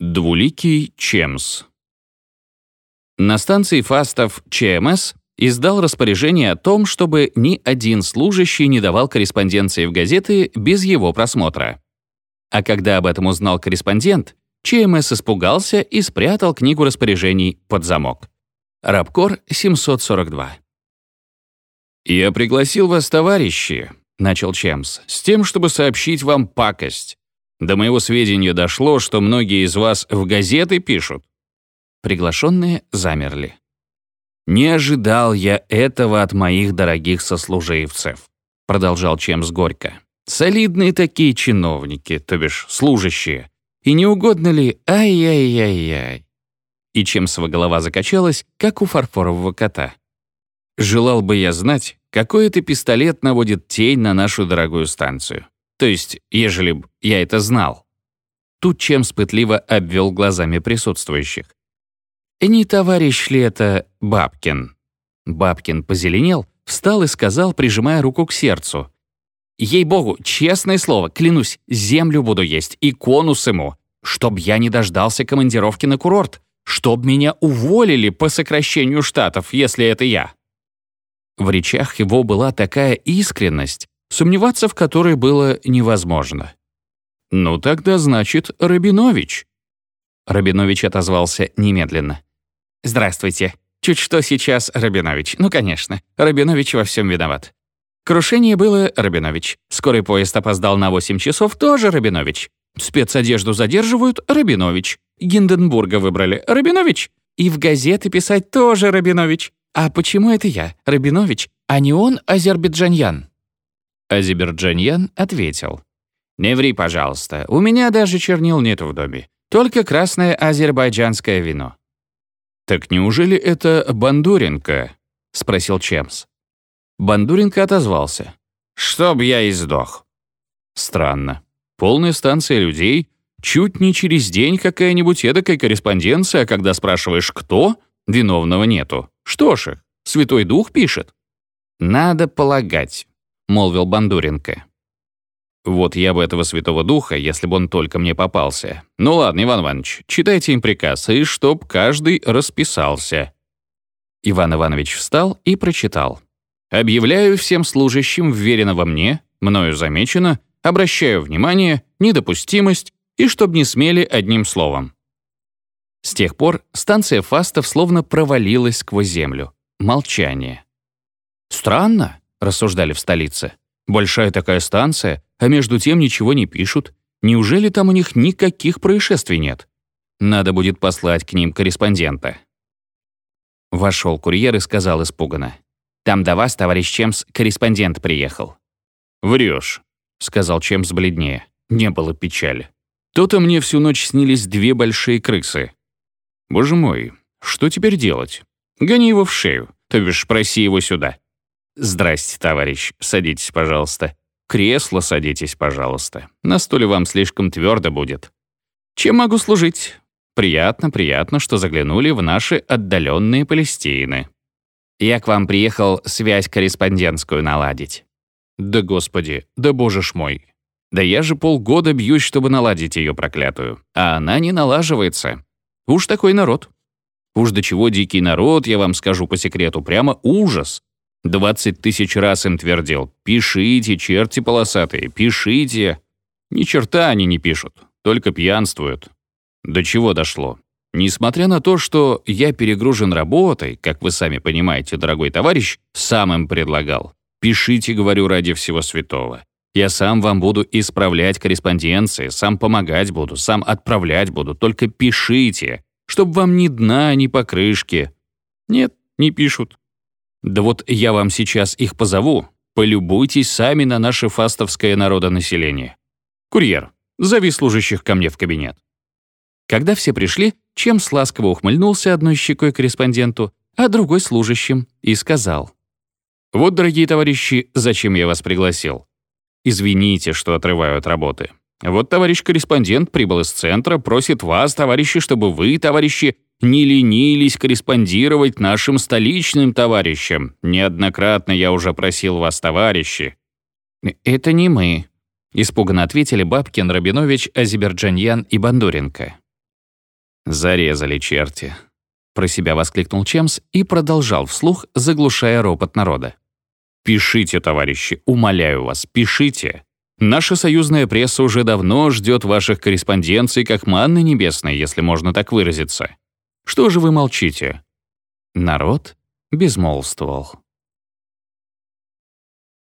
Двуликий Чемс На станции фастов ЧМС издал распоряжение о том, чтобы ни один служащий не давал корреспонденции в газеты без его просмотра. А когда об этом узнал корреспондент, ЧМС испугался и спрятал книгу распоряжений под замок. Рабкор 742. «Я пригласил вас, товарищи», — начал Чемс, «с тем, чтобы сообщить вам пакость. До моего сведения дошло, что многие из вас в газеты пишут». Приглашенные замерли. «Не ожидал я этого от моих дорогих сослуживцев», — продолжал Чемс горько. «Солидные такие чиновники, то бишь служащие. И не угодно ли ай-яй-яй-яй?» И Чемсова голова закачалась, как у фарфорового кота. «Желал бы я знать, какой это пистолет наводит тень на нашу дорогую станцию. То есть, ежели б я это знал». Тут Чемс пытливо обвел глазами присутствующих. «Не товарищ ли это Бабкин?» Бабкин позеленел, встал и сказал, прижимая руку к сердцу. «Ей-богу, честное слово, клянусь, землю буду есть и конус ему, чтоб я не дождался командировки на курорт, чтоб меня уволили по сокращению штатов, если это я». В речах его была такая искренность, сомневаться в которой было невозможно. «Ну тогда, значит, Рабинович». Рабинович отозвался немедленно. «Здравствуйте. Чуть что сейчас Рабинович. Ну, конечно, Рабинович во всем виноват. Крушение было Рабинович. Скорый поезд опоздал на 8 часов, тоже Рабинович. Спецодежду задерживают Рабинович. Гинденбурга выбрали Рабинович. И в газеты писать тоже Рабинович. А почему это я, Рабинович, а не он, Азербайджаньян? Азербайджаньян ответил. «Не ври, пожалуйста, у меня даже чернил нету в доме. Только красное азербайджанское вино». «Так неужели это Бандуренко?» — спросил Чемс. Бандуренко отозвался. «Чтоб я и сдох». Странно. Полная станция людей, чуть не через день какая-нибудь эдакая корреспонденция, когда спрашиваешь «кто?», виновного нету. Что ж Святой Дух пишет. «Надо полагать», — молвил Бандуренко. Вот я бы этого Святого Духа, если бы он только мне попался. Ну ладно, Иван Иванович, читайте им приказ, и чтоб каждый расписался. Иван Иванович встал и прочитал. «Объявляю всем служащим вверенного мне, мною замечено, обращаю внимание, недопустимость и чтоб не смели одним словом». С тех пор станция фастов словно провалилась сквозь землю. Молчание. «Странно», — рассуждали в столице. «Большая такая станция, а между тем ничего не пишут. Неужели там у них никаких происшествий нет? Надо будет послать к ним корреспондента». Вошел курьер и сказал испуганно. «Там до вас, товарищ Чемс, корреспондент приехал». «Врешь», — сказал Чемс бледнее. Не было печали. «То-то мне всю ночь снились две большие крысы». «Боже мой, что теперь делать? Гони его в шею, то бишь проси его сюда». «Здрасте, товарищ, садитесь, пожалуйста. Кресло садитесь, пожалуйста. На стуле вам слишком твердо будет. Чем могу служить? Приятно, приятно, что заглянули в наши отдаленные Палестины. Я к вам приехал связь корреспондентскую наладить. Да господи, да боже ж мой. Да я же полгода бьюсь, чтобы наладить ее проклятую. А она не налаживается. Уж такой народ. Уж до чего дикий народ, я вам скажу по секрету, прямо ужас. Двадцать тысяч раз им твердил. «Пишите, черти полосатые, пишите». Ни черта они не пишут, только пьянствуют. До чего дошло? Несмотря на то, что я перегружен работой, как вы сами понимаете, дорогой товарищ, сам им предлагал. Пишите, говорю, ради всего святого. Я сам вам буду исправлять корреспонденции, сам помогать буду, сам отправлять буду. Только пишите, чтобы вам ни дна, ни покрышки. Нет, не пишут. Да вот я вам сейчас их позову, полюбуйтесь сами на наше фастовское народонаселение. Курьер, зови служащих ко мне в кабинет. Когда все пришли, чем ласково ухмыльнулся одной щекой корреспонденту, а другой служащим, и сказал. «Вот, дорогие товарищи, зачем я вас пригласил? Извините, что отрываю от работы. Вот товарищ корреспондент прибыл из центра, просит вас, товарищи, чтобы вы, товарищи, не ленились корреспондировать нашим столичным товарищам. Неоднократно я уже просил вас, товарищи». «Это не мы», — испуганно ответили Бабкин, Рабинович, Азербайджаньян и Бандуренко. Зарезали черти. Про себя воскликнул Чемс и продолжал вслух, заглушая ропот народа. «Пишите, товарищи, умоляю вас, пишите. Наша союзная пресса уже давно ждет ваших корреспонденций как манны небесной, если можно так выразиться. Что же вы молчите?» Народ безмолвствовал.